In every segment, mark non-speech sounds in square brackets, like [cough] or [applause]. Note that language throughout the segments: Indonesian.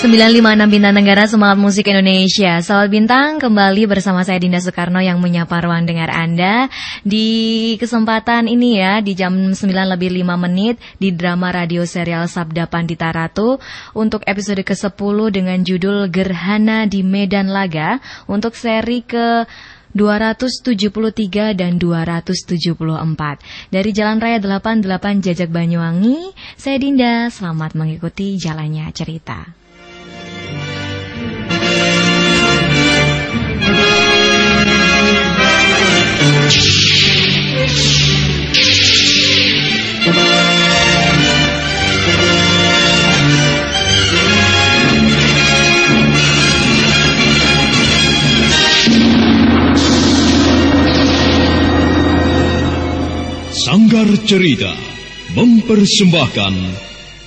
956 Bintang Negara Semangat Musik Indonesia. Sahabat Bintang kembali bersama saya Dinda Soekarno yang menyapa ruang dengar Anda. Di kesempatan ini ya di jam 9 lebih 5 menit Di drama radio serial Sabda Pandita Ratu Untuk episode ke-10 dengan judul Gerhana di Medan Laga Untuk seri ke 273 dan 274 Dari Jalan Raya 88 Jajak Banyuwangi Saya Dinda, selamat mengikuti jalannya cerita Sanggar Cerita mempersembahkan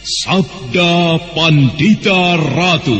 Sabda Pandita Ratu.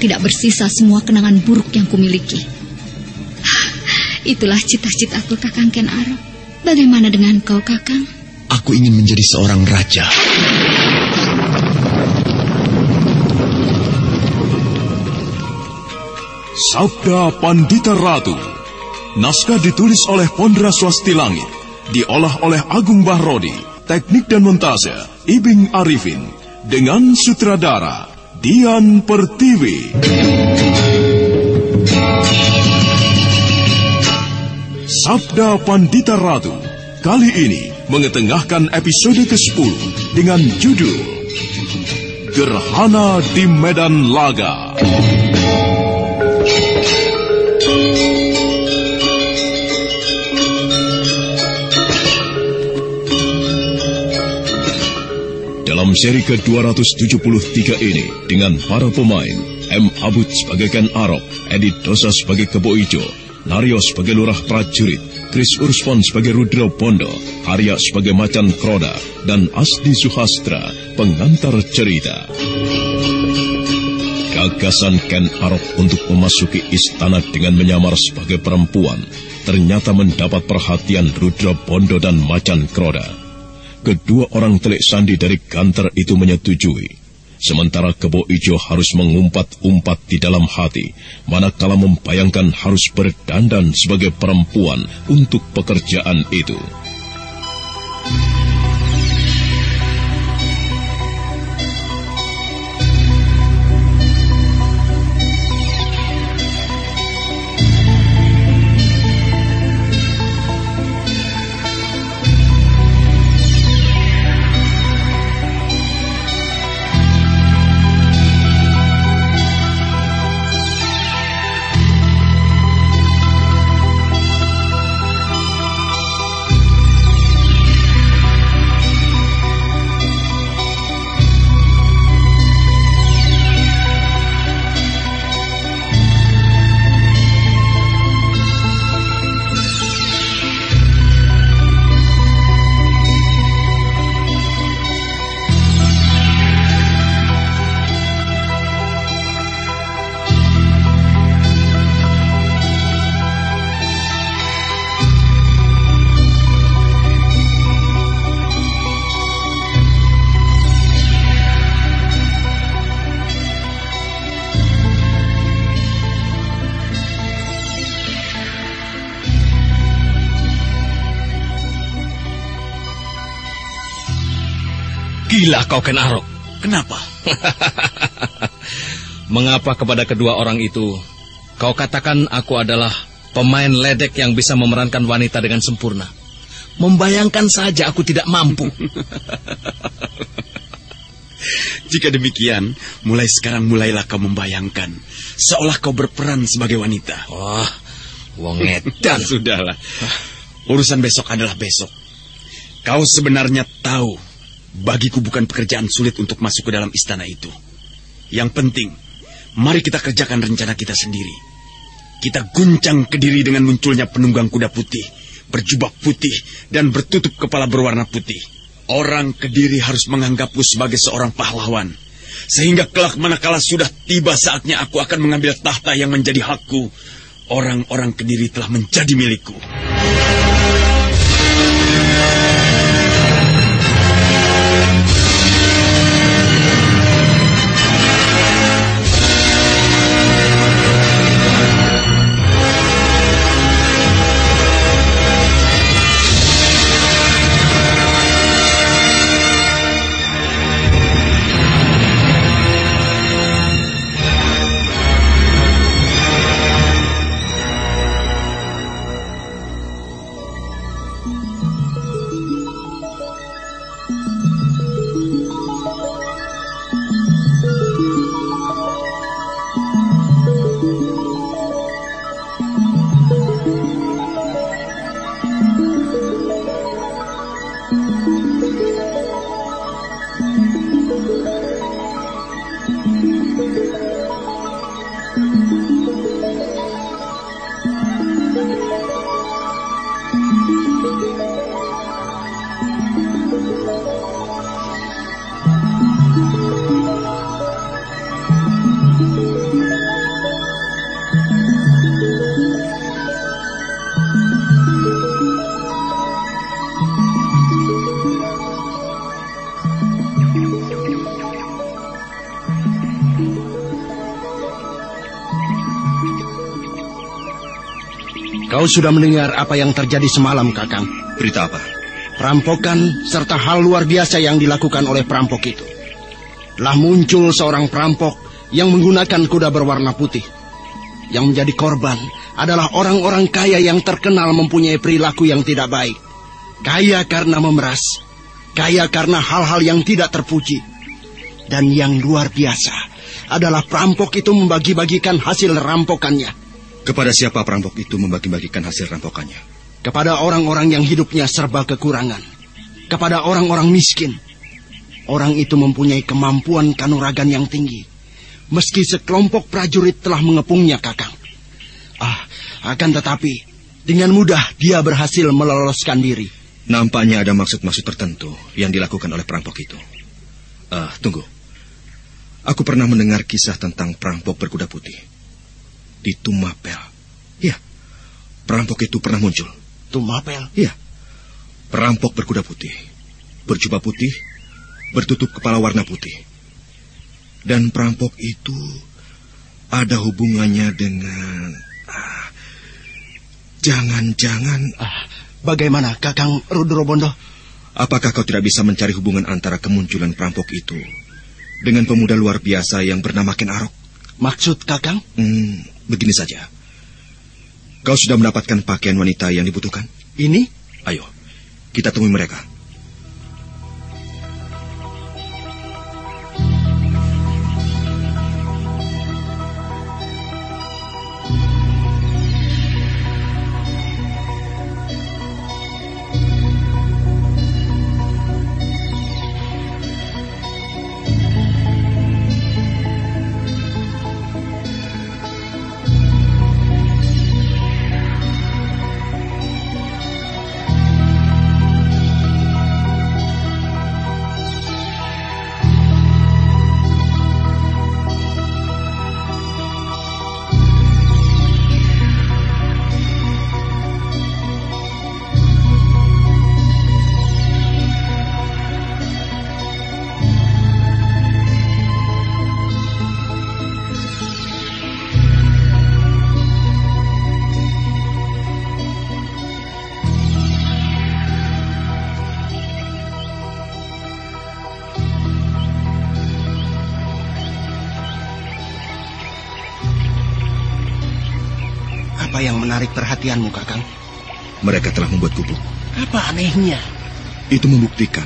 tidak bersisa semua kenangan buruk yang kumiliki. Itulah cita-citaku Kakang Ken Arok. Bagaimana dengan kau Kakang? Aku ingin menjadi seorang raja. Sabda Pandita Ratu. Naskah ditulis oleh Pondra Swasti Langit. Diolah oleh Agung Bahrodi. Teknik dan montase Ibing Arifin. Dengan sutradara Dian Pertiwi. Sabda Pandita Ratu kali ini mengetengahkan episode ke-10 dengan judul Gerhana di Medan Laga. Dalam seri ke-273 ini, dengan para pemain, M. Abud sebagai Ken Arok, Edi Dosa sebagai Kebo Ijo, Naryo sebagai Lurah Prajurit, Chris Urspon sebagai Rudra Bondo, Arya sebagai Macan Kroda, dan Asdi Suhastra, pengantar cerita. Gagasan Ken Arok untuk memasuki istana dengan menyamar sebagai perempuan ternyata mendapat perhatian Rudra Bondo dan Macan Kroda. Kedua orang telik sandi dari Ganter itu menyetujui. Sementara Kebo Ijo harus mengumpat-umpat di dalam hati, manakala membayangkan harus berdandan sebagai perempuan untuk pekerjaan itu. Gila kau Ken Arok. Kenapa? [laughs] Mengapa kepada kedua orang itu kau katakan aku adalah pemain ledek yang bisa memerankan wanita dengan sempurna? Membayangkan saja aku tidak mampu. [laughs] Jika demikian, mulai sekarang mulailah kau membayangkan. Seolah kau berperan sebagai wanita. Wah, wong edan. [laughs] Sudahlah. Urusan besok adalah besok. Kau sebenarnya tahu Bagiku bukan pekerjaan sulit untuk masuk ke dalam istana itu. Yang penting, mari kita kerjakan rencana kita sendiri. Kita guncang kediri dengan munculnya penunggang kuda putih, berjubah putih, dan bertutup kepala berwarna putih. Orang kediri harus menganggapku sebagai seorang pahlawan. Sehingga kelak manakala sudah tiba saatnya aku akan mengambil tahta yang menjadi hakku, orang-orang kediri telah menjadi milikku. Kau sudah mendengar apa yang terjadi semalam, Kakang? Berita apa? Perampokan serta hal luar biasa yang dilakukan oleh perampok itu. Telah muncul seorang perampok yang menggunakan kuda berwarna putih. Yang menjadi korban adalah orang-orang kaya yang terkenal mempunyai perilaku yang tidak baik. Kaya karena memeras, kaya karena hal-hal yang tidak terpuji. Dan yang luar biasa adalah perampok itu membagi-bagikan hasil rampokannya kepada siapa perampok itu membagi-bagikan hasil rampokannya? Kepada orang-orang yang hidupnya serba kekurangan. Kepada orang-orang miskin. Orang itu mempunyai kemampuan kanuragan yang tinggi. Meski sekelompok prajurit telah mengepungnya, Kakang. Ah, akan tetapi, dengan mudah dia berhasil meloloskan diri. Nampaknya ada maksud-maksud tertentu yang dilakukan oleh perampok itu. Ah, uh, tunggu. Aku pernah mendengar kisah tentang perampok berkuda putih di Tumapel. Ya, perampok itu pernah muncul. Tumapel? Ya, perampok berkuda putih, berjubah putih, bertutup kepala warna putih. Dan perampok itu ada hubungannya dengan... Ah, jangan-jangan... Ah, bagaimana, Kakang Rudrobondo? Apakah kau tidak bisa mencari hubungan antara kemunculan perampok itu dengan pemuda luar biasa yang bernama Ken Arok? Maksud Kakang? Hmm, Begini saja. Kau sudah mendapatkan pakaian wanita yang dibutuhkan? Ini? Ayo, kita temui mereka. Menarik perhatianmu, Kakang? Mereka telah membuat gubuk. Apa anehnya? Itu membuktikan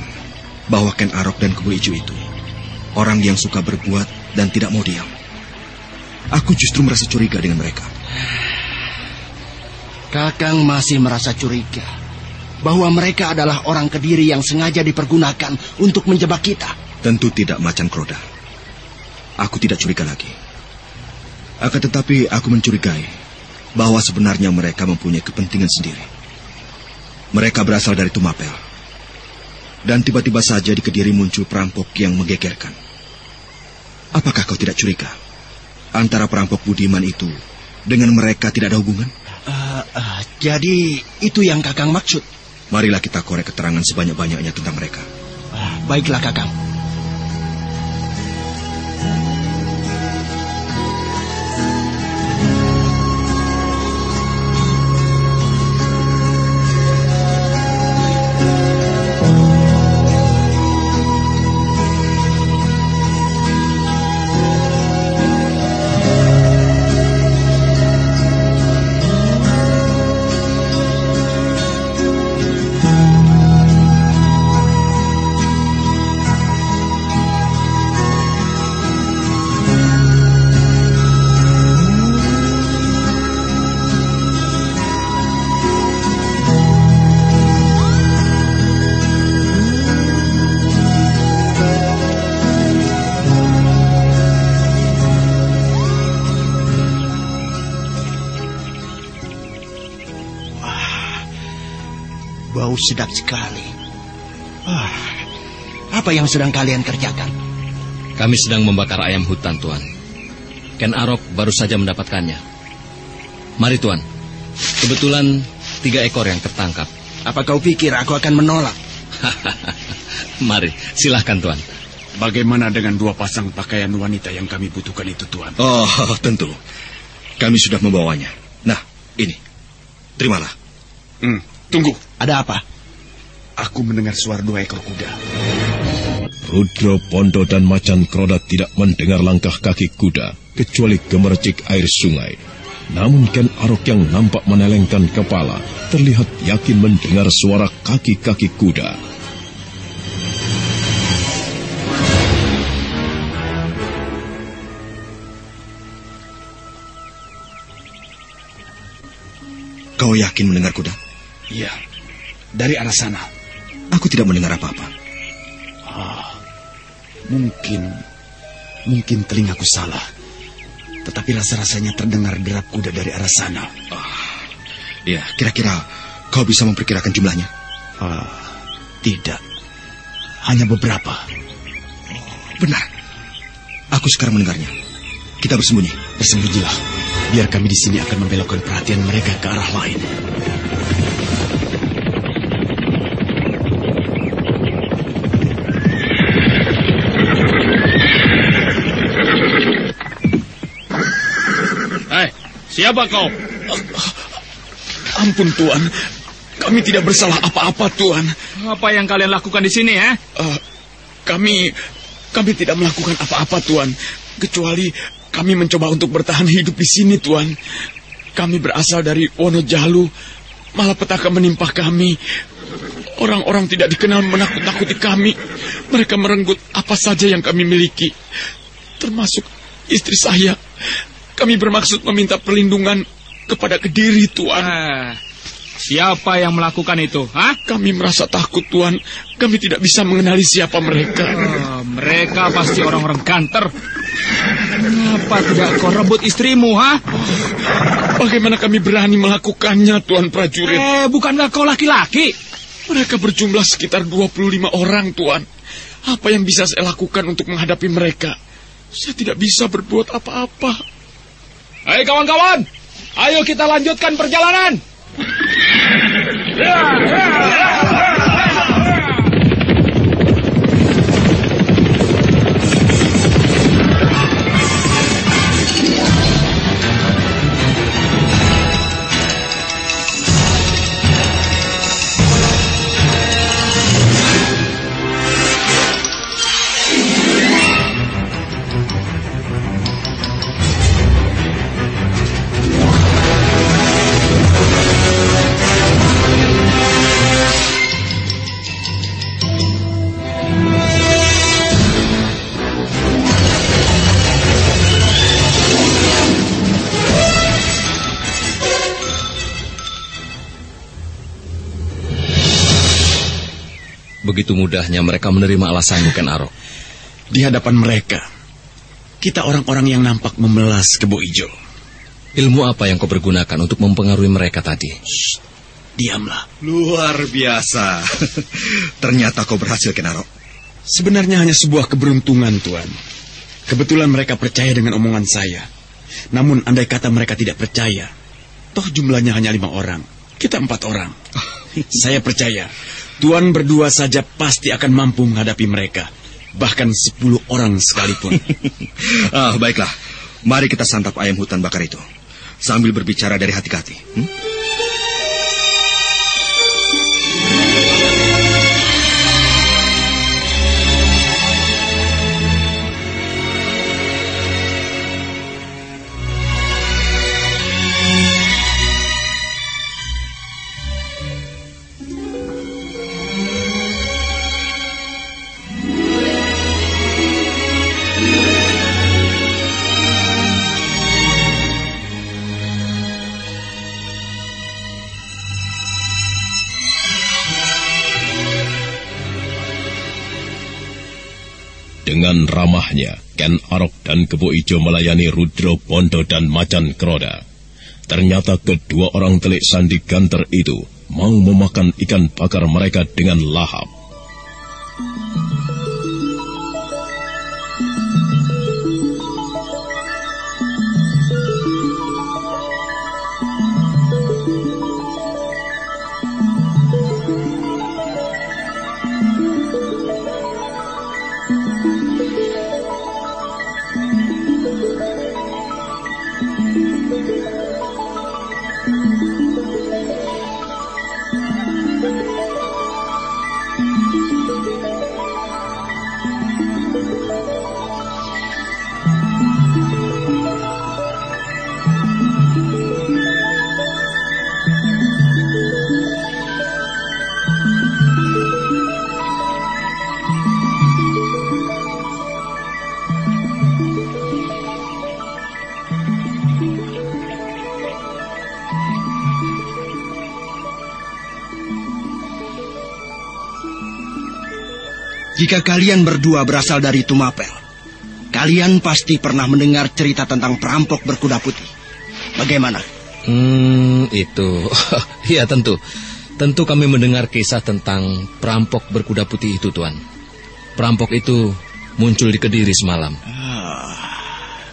bahwa Ken Arok dan Kubu Ijo itu orang yang suka berbuat dan tidak mau diam. Aku justru merasa curiga dengan mereka. Kakang masih merasa curiga. bahwa mereka adalah orang Kediri yang sengaja dipergunakan untuk menjebak kita? Tentu tidak macan Kroda. Aku tidak curiga lagi. Akan tetapi aku mencurigai bahwa sebenarnya mereka mempunyai kepentingan sendiri. Mereka berasal dari Tumapel. Dan tiba-tiba saja di Kediri muncul perampok yang menggegerkan. Apakah kau tidak curiga? Antara perampok Budiman itu dengan mereka tidak ada hubungan? Uh, uh, jadi itu yang Kakang maksud? Marilah kita korek keterangan sebanyak-banyaknya tentang mereka. Uh, baiklah Kakang. Bau sedap sekali. Ah, apa yang sedang kalian kerjakan? Kami sedang membakar ayam hutan, Tuan. Ken Arok baru saja mendapatkannya. Mari, Tuan. Kebetulan tiga ekor yang tertangkap. Apa kau pikir aku akan menolak? [laughs] Mari, silahkan, Tuan. Bagaimana dengan dua pasang pakaian wanita yang kami butuhkan itu, Tuan? Oh, [laughs] tentu. Kami sudah membawanya. Nah, ini. Terimalah. Hmm, tunggu. Ada apa? Aku mendengar suara dua ekor kuda. Rudro, Pondo, dan Macan Kroda tidak mendengar langkah kaki kuda, kecuali gemercik air sungai. Namun Ken Arok yang nampak menelengkan kepala, terlihat yakin mendengar suara kaki-kaki kuda. Kau yakin mendengar kuda? Iya, dari arah sana. Aku tidak mendengar apa-apa. Ah, mungkin, mungkin telingaku salah. Tetapi rasa-rasanya terdengar derap kuda dari arah sana. Ah, ya, kira-kira kau bisa memperkirakan jumlahnya? Ah, tidak. Hanya beberapa. Benar. Aku sekarang mendengarnya. Kita bersembunyi. Bersembunyilah. Biar kami di sini akan membelokkan perhatian mereka ke arah lain. Siapa kau? Ampun Tuan, kami tidak bersalah apa-apa Tuan. Apa yang kalian lakukan di sini ya? Uh, kami kami tidak melakukan apa-apa Tuan, kecuali kami mencoba untuk bertahan hidup di sini Tuan. Kami berasal dari Wonojalu, malah petaka menimpa kami. Orang-orang tidak dikenal menakut-nakuti kami. Mereka merenggut apa saja yang kami miliki, termasuk istri saya. Kami bermaksud meminta perlindungan kepada Kediri, Tuan. Ah, siapa yang melakukan itu? Hah? Kami merasa takut, Tuan. Kami tidak bisa mengenali siapa mereka. Oh, mereka pasti orang-orang kanter. Kenapa tidak kau rebut istrimu, ha? Bagaimana kami berani melakukannya, Tuan prajurit? Eh, bukankah kau laki-laki? Mereka berjumlah sekitar 25 orang, Tuan. Apa yang bisa saya lakukan untuk menghadapi mereka? Saya tidak bisa berbuat apa-apa. Hei kawan-kawan, ayo kita lanjutkan perjalanan. Begitu mudahnya mereka menerima alasanmu, Ken Arok? Di hadapan mereka, kita orang-orang yang nampak memelas kebo ijo. Ilmu apa yang kau pergunakan untuk mempengaruhi mereka tadi? Shh, diamlah. Luar biasa. [laughs] Ternyata kau berhasil, Ken Arok. Sebenarnya hanya sebuah keberuntungan, Tuan. Kebetulan mereka percaya dengan omongan saya. Namun andai kata mereka tidak percaya, toh jumlahnya hanya lima orang. Kita empat orang. [laughs] saya percaya, Tuan berdua saja pasti akan mampu menghadapi mereka. Bahkan sepuluh orang sekalipun. [laughs] ah, baiklah. Mari kita santap ayam hutan bakar itu. Sambil berbicara dari hati ke hati. Hmm? Dengan ramahnya, Ken Arok dan Kebo Ijo melayani Rudro, Bondo, dan Macan Kroda. Ternyata kedua orang telik sandi ganter itu mau memakan ikan bakar mereka dengan lahap. Jika kalian berdua berasal dari Tumapel, kalian pasti pernah mendengar cerita tentang perampok berkuda putih. Bagaimana? Hmm, itu. [laughs] Iya, tentu. Tentu kami mendengar kisah tentang perampok berkuda putih itu, Tuan. Perampok itu muncul di Kediri semalam. Ah,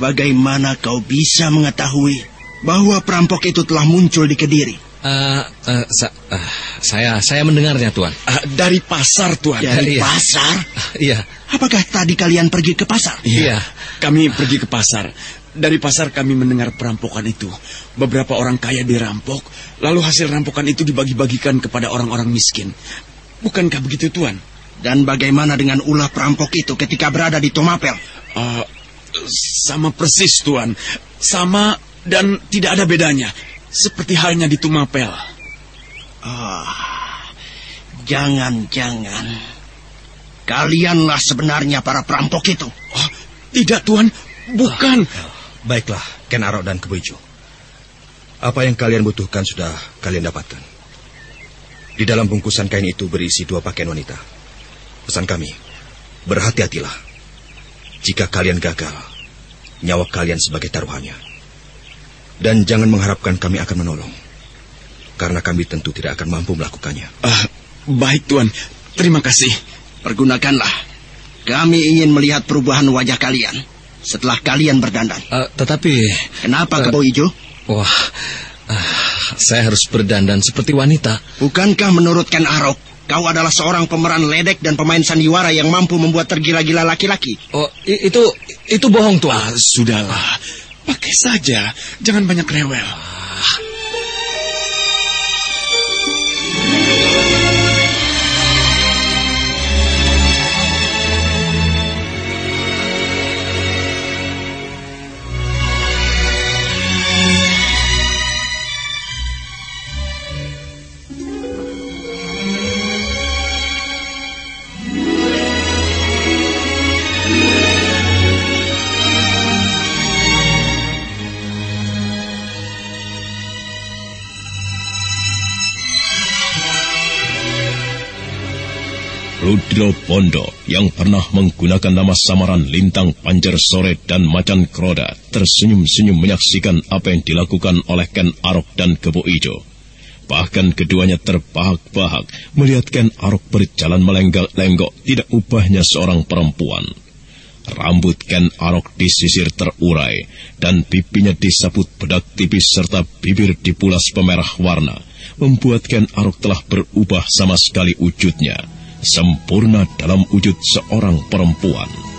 bagaimana kau bisa mengetahui bahwa perampok itu telah muncul di Kediri? Uh, uh, sa uh, saya saya mendengarnya tuan. Uh, dari pasar tuan. Dari iya. pasar? [laughs] Iya. Apakah tadi kalian pergi ke pasar? Iya. Kami pergi ke pasar. Dari pasar kami mendengar perampokan itu. Beberapa orang kaya dirampok, lalu hasil rampokan itu dibagi-bagikan kepada orang-orang miskin. Bukankah begitu tuan? Dan bagaimana dengan ulah perampok itu ketika berada di Tomapel? Uh, sama persis tuan. Sama dan tidak ada bedanya. Seperti halnya di Tumapel. Ah, jangan-jangan kalianlah sebenarnya para perampok itu. Oh, tidak, Tuan. Bukan. Ah, baiklah, Ken Arok dan Keboijo. Apa yang kalian butuhkan sudah kalian dapatkan. Di dalam bungkusan kain itu berisi dua pakaian wanita. Pesan kami, berhati-hatilah. Jika kalian gagal, nyawa kalian sebagai taruhannya. Dan jangan mengharapkan kami akan menolong. Karena kami tentu tidak akan mampu melakukannya. Uh, baik, Tuan. Terima kasih. Pergunakanlah. Kami ingin melihat perubahan wajah kalian setelah kalian berdandan. Uh, tetapi... Kenapa uh, kebau hijau? Wah, uh, saya harus berdandan seperti wanita. Bukankah menurut Ken Arok, kau adalah seorang pemeran ledek dan pemain sandiwara yang mampu membuat tergila-gila laki-laki? Oh, itu itu bohong, Tuan. Uh, sudahlah. Pakai saja, jangan banyak rewel. Rudro Bondo yang pernah menggunakan nama samaran Lintang Panjer Sore dan Macan Kroda tersenyum-senyum menyaksikan apa yang dilakukan oleh Ken Arok dan Kebo Ijo. Bahkan keduanya terbahak-bahak melihat Ken Arok berjalan melenggak-lenggok tidak ubahnya seorang perempuan. Rambut Ken Arok disisir terurai dan pipinya disaput bedak tipis serta bibir dipulas pemerah warna, membuat Ken Arok telah berubah sama sekali wujudnya sempurna dalam wujud seorang perempuan.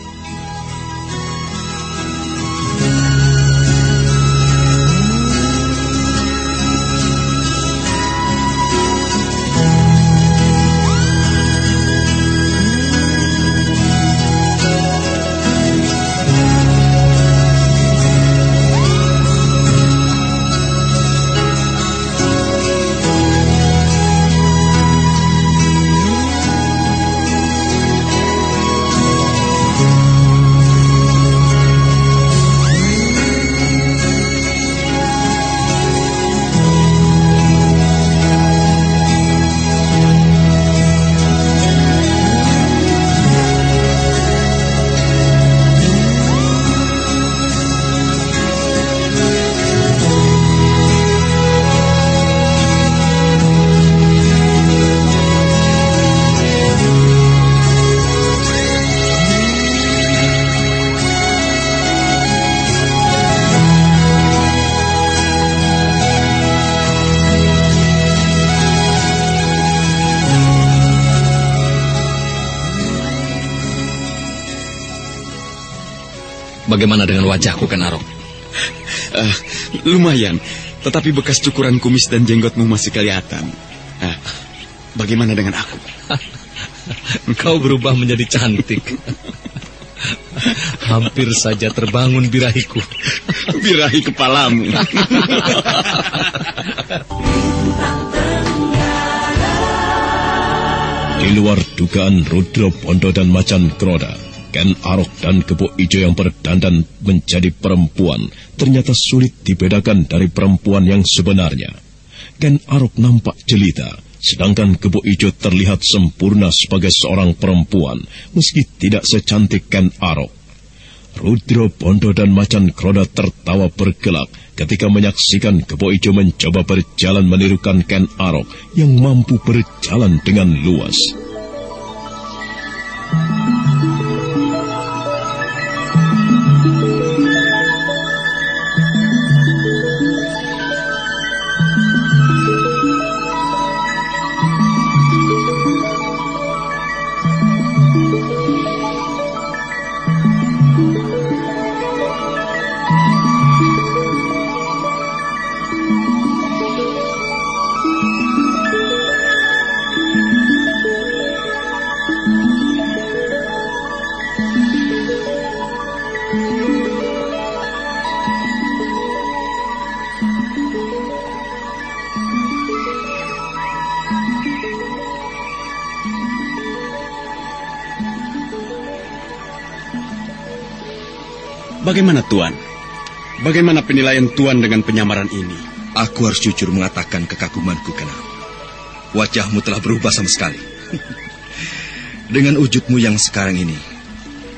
Bagaimana dengan wajahku, Kenarok? Uh, lumayan, tetapi bekas cukuran kumis dan jenggotmu masih kelihatan. Uh, bagaimana dengan aku? [laughs] Kau berubah menjadi cantik. Hampir saja terbangun birahiku. Birahi kepalamu. Di luar dugaan Rudro Bondo dan Macan Kroda, Ken Arok dan Kebo Ijo yang berdandan menjadi perempuan ternyata sulit dibedakan dari perempuan yang sebenarnya. Ken Arok nampak jelita, sedangkan Kebo Ijo terlihat sempurna sebagai seorang perempuan, meski tidak secantik Ken Arok. Rudro Bondo dan Macan Kroda tertawa bergelak ketika menyaksikan Kebo Ijo mencoba berjalan menirukan Ken Arok yang mampu berjalan dengan luas. Bagaimana Tuan? Bagaimana penilaian Tuan dengan penyamaran ini? Aku harus jujur mengatakan kekagumanku, Kena. Wajahmu telah berubah sama sekali. [laughs] dengan wujudmu yang sekarang ini,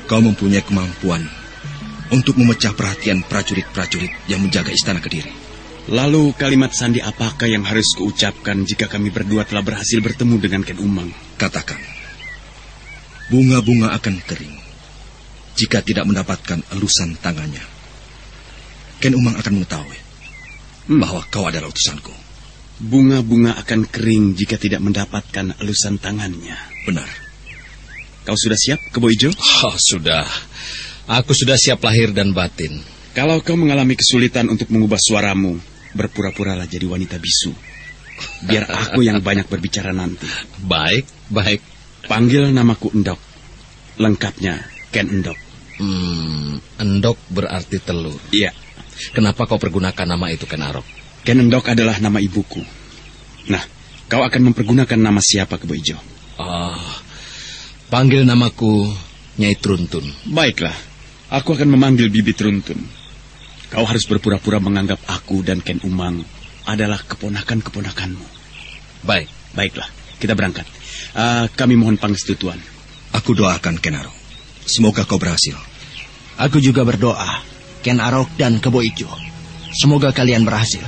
kau mempunyai kemampuan untuk memecah perhatian prajurit-prajurit yang menjaga istana Kediri. Lalu kalimat sandi apakah yang harus kuucapkan jika kami berdua telah berhasil bertemu dengan Ken Umang? Katakan, bunga-bunga akan kering jika tidak mendapatkan elusan tangannya. Ken Umang akan mengetahui hmm. bahwa kau adalah utusanku. Bunga-bunga akan kering jika tidak mendapatkan elusan tangannya. Benar. Kau sudah siap, Kebo Ijo? Oh, sudah. Aku sudah siap lahir dan batin. Kalau kau mengalami kesulitan untuk mengubah suaramu, berpura-puralah jadi wanita bisu. Biar aku yang banyak berbicara nanti. Baik, baik. Panggil namaku Endok. Lengkapnya Ken Endok. Hmm, endok berarti telur. Iya. Kenapa kau pergunakan nama itu, Kenarok? Ken Endok adalah nama ibuku. Nah, kau akan mempergunakan nama siapa, Kebo Ijo? Oh, panggil namaku Nyai Truntun. Baiklah, aku akan memanggil Bibi Truntun. Kau harus berpura-pura menganggap aku dan Ken Umang adalah keponakan-keponakanmu. Baik. Baiklah, kita berangkat. Uh, kami mohon pangestu Tuan. Aku doakan Kenaro. Semoga kau berhasil. Aku juga berdoa, Ken Arok dan Kebo Ijo. Semoga kalian berhasil.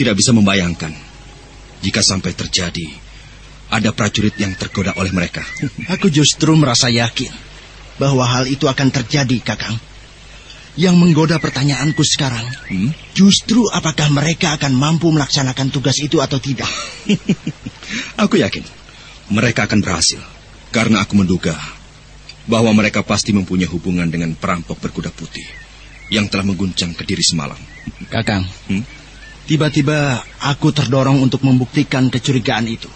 Tidak bisa membayangkan jika sampai terjadi ada prajurit yang tergoda oleh mereka. [laughs] Aku justru merasa yakin bahwa hal itu akan terjadi, Kakang. Yang menggoda pertanyaanku sekarang, Hmm? justru apakah mereka akan mampu melaksanakan tugas itu atau tidak? [laughs] Aku yakin mereka akan berhasil karena aku menduga bahwa mereka pasti mempunyai hubungan dengan perampok berkuda putih yang telah mengguncang Kediri semalam. Kakang, Hmm? Tiba-tiba aku terdorong untuk membuktikan kecurigaan itu.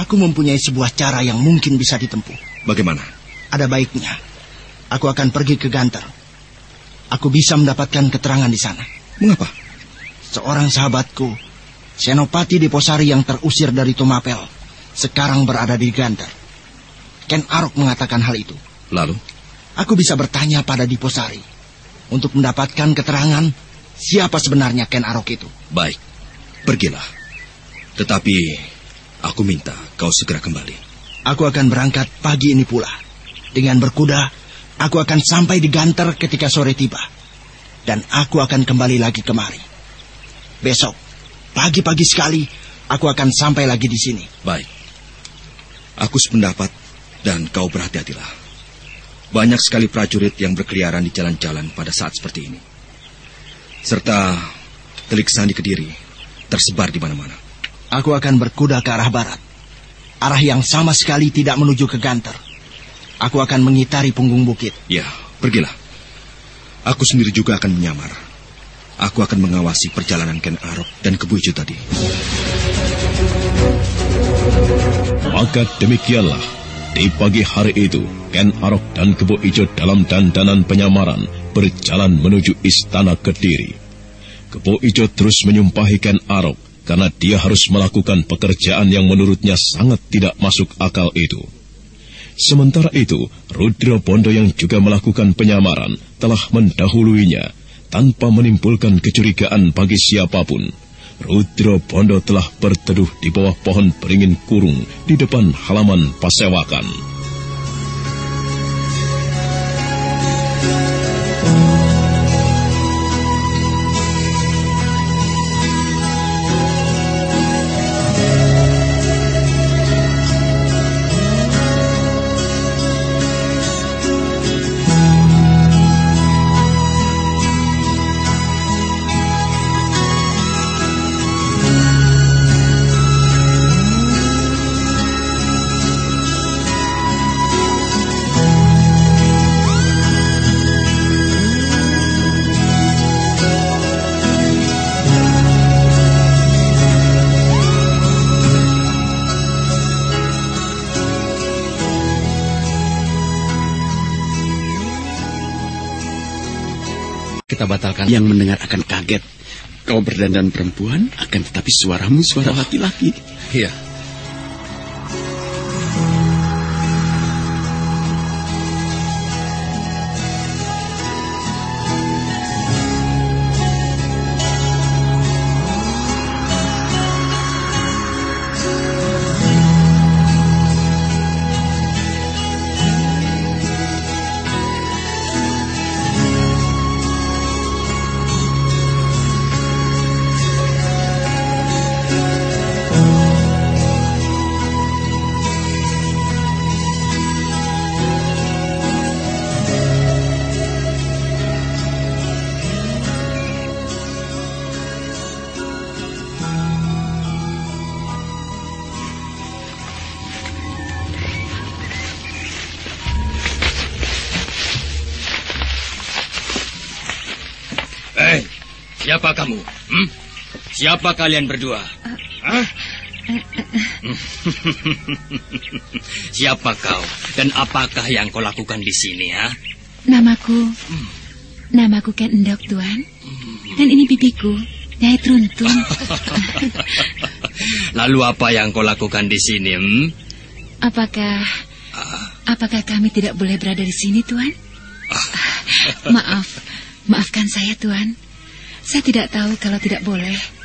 Aku mempunyai sebuah cara yang mungkin bisa ditempuh. Bagaimana? Ada baiknya, aku akan pergi ke Ganter. Aku bisa mendapatkan keterangan di sana. Mengapa? Seorang sahabatku, Senopati Deposari yang terusir dari Tumapel, sekarang berada di Ganter. Ken Arok mengatakan hal itu. Lalu, Aku bisa bertanya pada Diposari untuk mendapatkan keterangan siapa sebenarnya Ken Arok itu. baik, pergilah. Tetapi aku minta kau segera kembali. Aku akan berangkat pagi ini pula. Dengan berkuda, aku akan sampai di Ganter ketika sore tiba. Dan aku akan kembali lagi kemari. Besok, pagi-pagi sekali, aku akan sampai lagi di sini. Baik. Aku sependapat dan kau berhati-hatilah. Banyak sekali prajurit yang berkeliaran di jalan-jalan pada saat seperti ini. Serta telik sandi kediri tersebar di mana-mana. Aku akan berkuda ke arah barat. Arah yang sama sekali tidak menuju ke Ganter. Aku akan mengitari punggung bukit. Ya, pergilah. Aku sendiri juga akan menyamar. Aku akan mengawasi perjalanan Ken Arok dan Kebuijo tadi. Maka demikianlah, di pagi hari itu, Ken Arok dan Kebo Ijo dalam dandanan penyamaran berjalan menuju istana Kediri. Kebo Ijo terus menyumpahi Ken Arok karena dia harus melakukan pekerjaan yang menurutnya sangat tidak masuk akal itu. Sementara itu, Rudra Bondo yang juga melakukan penyamaran telah mendahuluinya tanpa menimbulkan kecurigaan bagi siapa pun. Rudra Bondo telah berteduh di bawah pohon beringin kurung di depan halaman pasewakan. Kita batalkan. Yang mendengar akan kaget. Kau berdandan perempuan, akan tetapi suaramu suara laki-laki. Iya. Siapa Siapa kalian berdua? Hah? [laughs] Siapa kau dan apakah yang kau lakukan di sini, ha? Namaku, namaku Ken Endok, Tuan. Dan ini bibiku, Nyai Truntun. [laughs] Lalu apa yang kau lakukan di sini, hmm? Apakah, apakah kami tidak boleh berada di sini, Tuan? [laughs] Maaf, maafkan saya, Tuan. Saya tidak tahu kalau tidak boleh.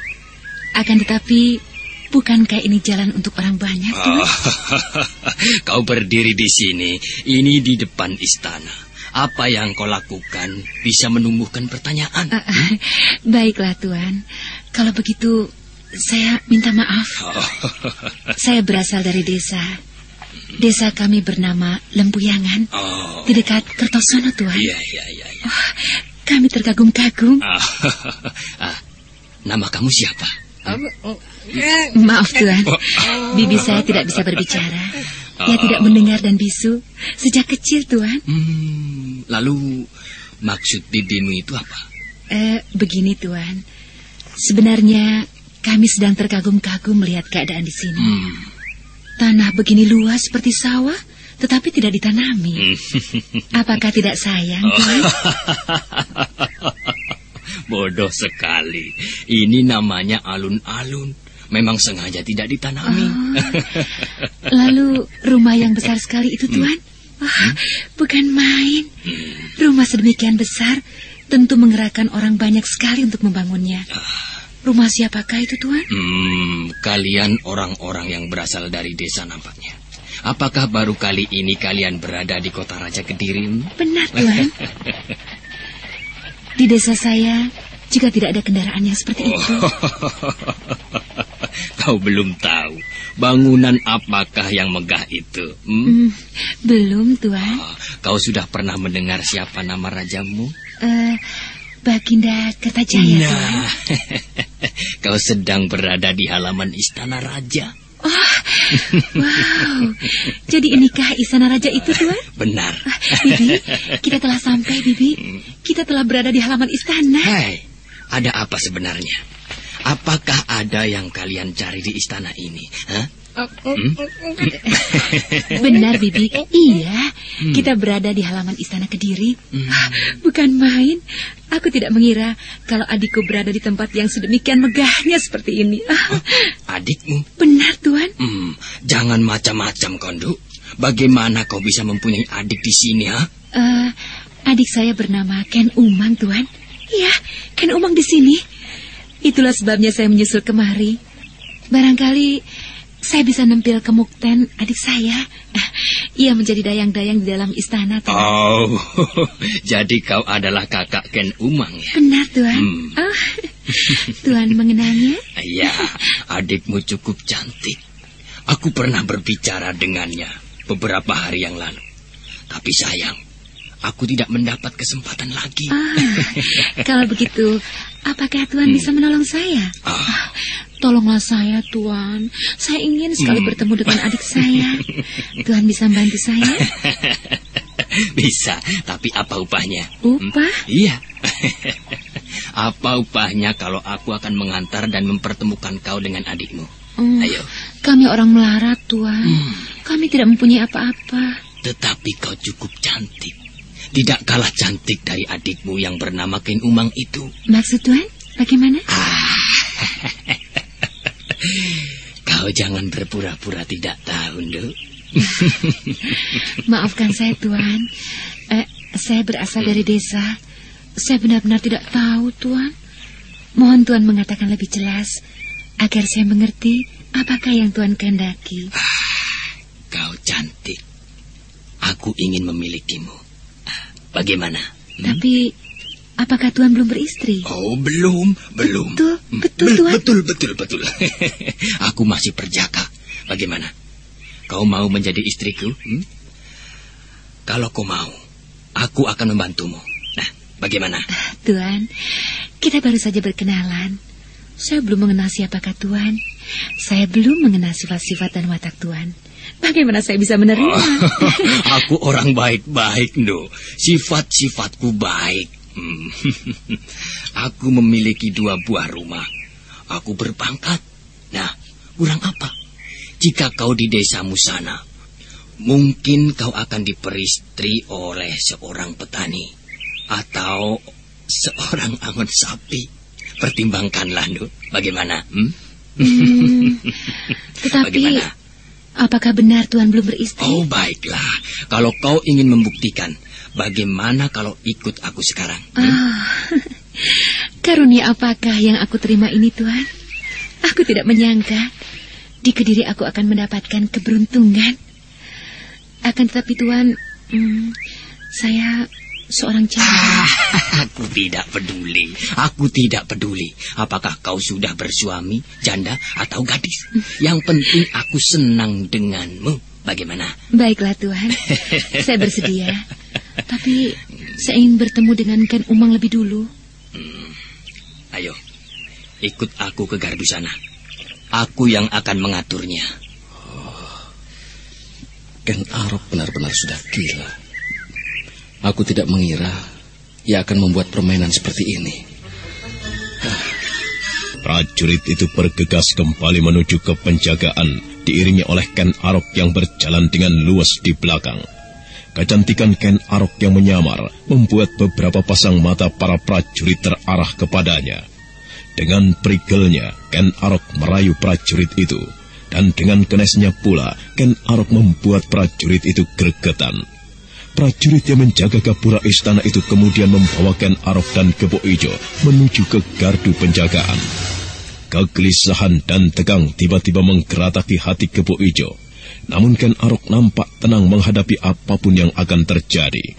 Akan tetapi, bukankah ini jalan untuk orang banyak, Tuan? [laughs] kau berdiri di sini, ini di depan istana. Apa yang kau lakukan bisa menumbuhkan pertanyaan. Ah, ah, baiklah, Tuan. Kalau begitu, saya minta maaf. [laughs] Saya berasal dari desa. Desa kami bernama Lempuyangan, Oh, di dekat Kertosono, Tuan. iya, iya, iya. iya. Oh, kami terkagum-kagum. Ah, [laughs] ah, nama kamu siapa? Maaf, Tuan. Bibi saya tidak bisa berbicara. Dia tidak mendengar dan bisu sejak kecil, Tuan. Hmm, lalu maksud bibimu itu apa? Eh, begini, Tuan. Sebenarnya kami sedang terkagum-kagum melihat keadaan di sini. Hmm. Tanah begini luas seperti sawah, tetapi tidak ditanami. Hmm. Apakah tidak sayang, [laughs] Tuan? [laughs] Bodoh sekali. Ini namanya alun-alun. Memang sengaja tidak ditanami. Lalu rumah yang besar sekali itu, Tuan? Wah, bukan main. Rumah sedemikian besar tentu menggerakkan orang banyak sekali untuk membangunnya. Rumah siapakah itu, Tuan? Hmm, kalian orang-orang yang berasal dari desa nampaknya. Apakah baru kali ini kalian berada di kota Raja Kediri? Benar, Tuan. [laughs] Di desa saya juga tidak ada kendaraan yang seperti itu. [laughs] Kau belum tahu bangunan apakah yang megah itu? Hmm? Hmm, belum, Tuan. Ah, Kau sudah pernah mendengar siapa nama rajamu? Eh, Baginda Kertajaya, Tuan. Nah, [laughs] kau sedang berada di halaman istana raja. Oh, wow. Jadi inikah istana raja itu, Tuan? Benar. Ah, Bibi, kita telah sampai, Bibi. Kita telah berada di halaman istana. Hai, ada apa sebenarnya? Apakah ada yang kalian cari di istana ini? Hah? Hmm? Benar, Bibi. [laughs] Iya, kita berada di halaman istana Kediri. Ah, Bukan main. Aku tidak mengira kalau adikku berada di tempat yang sedemikian megahnya seperti ini. Ah, Adikmu? Benar, Tuan. Hmm, jangan macam-macam, Kondu. Bagaimana kau bisa mempunyai adik di sini, ha? Eh, adik saya bernama Ken Umang, Tuan. Iya, Ken Umang di sini. Itulah sebabnya saya menyusul kemari. Barangkali saya bisa nempel ke Mukten, adik saya. Ah, Ia menjadi dayang-dayang di dalam istana, Tuan. Oh, [laughs] jadi kau adalah kakak Ken Umang ya? Benar, Tuan. Hmm. Oh, Tuan mengenalnya? Iya, adikmu cukup cantik. Aku pernah berbicara dengannya beberapa hari yang lalu. Tapi sayang, aku tidak mendapat kesempatan lagi. Ah, kalau [laughs] begitu, apakah Tuan bisa menolong saya? Ah, Tolonglah saya, Tuan. Saya ingin sekali Hmm. bertemu dengan adik saya. Tuan bisa membantu saya? [laughs] bisa, tapi apa upahnya? Upah? Iya. [laughs] apa upahnya kalau aku akan mengantar dan mempertemukan kau dengan adikmu? Oh, Ayo. Kami orang melarat, Tuan. Kami tidak mempunyai apa-apa. Tetapi kau cukup cantik. Tidak kalah cantik dari adikmu yang bernama Ken Umang itu. Maksud Tuan? Bagaimana? [laughs] Kau jangan berpura-pura tidak tahu, Nduk. [laughs] Maafkan saya, Tuan. Eh, saya berasal dari desa. Saya benar-benar tidak tahu, Tuan. Mohon Tuan mengatakan lebih jelas agar saya mengerti apakah yang Tuan kehendaki. [sighs] Kau cantik. Aku ingin memilikimu. Bagaimana? Tapi apakah Tuan belum beristri? Oh, belum, belum. Betul, Hmm, betul, Tuan. Betul, betul, betul. [laughs] Aku masih perjaka. Bagaimana? Kau mau menjadi istriku? hmm? Kalau kau mau, aku akan membantumu. Nah, bagaimana? Tuan, kita baru saja berkenalan. Saya belum mengenal siapakah Tuan. Saya belum mengenal sifat-sifat dan watak Tuan. Bagaimana saya bisa menerima? [laughs] [laughs] aku orang baik-baik, Ndo. Sifat-sifatku baik. Hmm. [laughs] Aku memiliki dua buah rumah. Aku berpangkat. Nah, kurang apa? Jika kau di desamu sana, mungkin kau akan diperistri oleh seorang petani atau seorang angon sapi. Pertimbangkanlah, Nu. Bagaimana? Hmm? Hmm, [laughs] tetapi, Bagaimana? apakah benar Tuhan belum beristri? Oh, baiklah. Kalau kau ingin membuktikan, bagaimana kalau ikut aku sekarang? Hmm? Oh, [laughs] karunia apakah yang aku terima ini, Tuhan? Aku tidak menyangka di Kediri aku akan mendapatkan keberuntungan. Akan tetapi Tuhan, hmm, saya seorang janda. Ah, [laughs] aku tidak peduli. Aku tidak peduli. Apakah kau sudah bersuami, janda, atau gadis? Yang penting aku senang denganmu. Bagaimana? Baiklah Tuhan. [laughs] saya bersedia. Tapi saya ingin bertemu dengan Ken Umang lebih dulu. Hmm. Ayo, ikut aku ke gardu sana. Aku yang akan mengaturnya. Oh, Ken Arok benar-benar sudah gila. Aku tidak mengira ia akan membuat permainan seperti ini. Prajurit itu bergegas kembali menuju ke penjagaan, diiringi oleh Ken Arok yang berjalan dengan luas di belakang. Kecantikan Ken Arok yang menyamar membuat beberapa pasang mata para prajurit terarah kepadanya. Dengan perigelnya, Ken Arok merayu prajurit itu, dan dengan kenesnya pula, Ken Arok membuat prajurit itu gregetan. Prajurit yang menjaga gapura istana itu kemudian membawakan Arok dan Kebo Ijo menuju ke gardu penjagaan. Kegelisahan dan tegang tiba-tiba menggerataki hati Kebo Ijo. Namun Ken Arok nampak tenang menghadapi apa pun yang akan terjadi.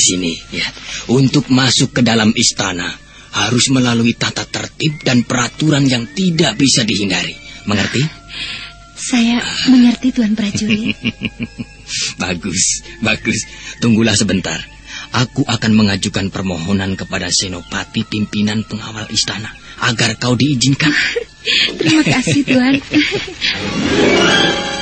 Sini, ya. Untuk masuk ke dalam istana harus melalui tata tertib dan peraturan yang tidak bisa dihindari. Mengerti? Saya mengerti, Tuan Prajurit. [laughs] bagus, bagus. Tunggulah sebentar. Aku akan mengajukan permohonan kepada Senopati pimpinan pengawal istana agar kau diizinkan. [laughs] Terima kasih, Tuan. [laughs]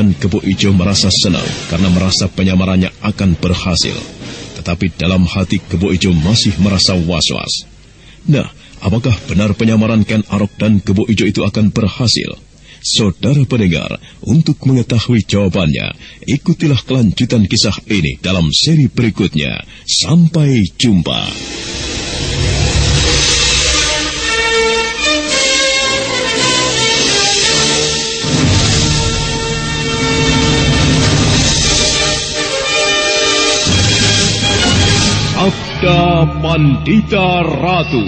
dan Kebo Ijo merasa senang karena merasa penyamarannya akan berhasil. Tetapi dalam hati Kebo Ijo masih merasa was-was. Nah, apakah benar penyamaran Ken Arok dan Kebo Ijo itu akan berhasil? Saudara pendengar, untuk mengetahui jawabannya, ikutilah kelanjutan kisah ini dalam seri berikutnya. Sampai jumpa. Sabda Pandita Ratu.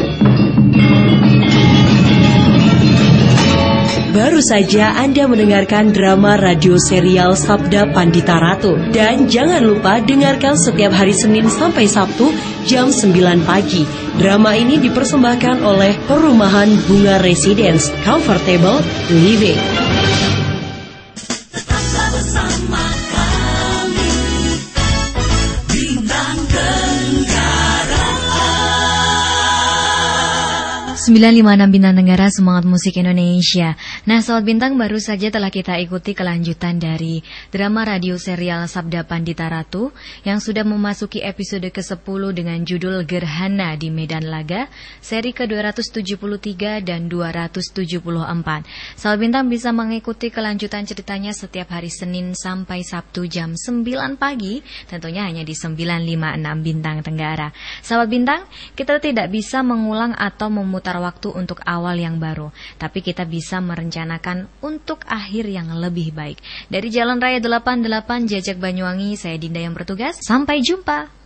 Baru saja Anda mendengarkan drama radio serial Sabda Pandita Ratu. Dan jangan lupa dengarkan setiap hari Senin sampai Sabtu jam 9 pagi. Drama ini dipersembahkan oleh Perumahan Bunga Residence Comfortable Living. 956 Bintang Tenggara Semangat Musik Indonesia. Nah Sobat Bintang baru saja telah kita ikuti kelanjutan dari drama radio serial Sabda Pandita Ratu Yang sudah memasuki episode ke-10 dengan judul Gerhana di Medan Laga Seri ke-273 dan 274 Sobat Bintang bisa mengikuti kelanjutan ceritanya setiap hari Senin sampai Sabtu jam 9 pagi Tentunya hanya di 956 Bintang Tenggara. Sobat Bintang, kita tidak bisa mengulang atau memutar memutar waktu untuk awal yang baru, tapi kita bisa merencanakan untuk akhir yang lebih baik. Dari Jalan Raya 88 Jajak Banyuwangi, saya Dinda yang bertugas. Sampai jumpa.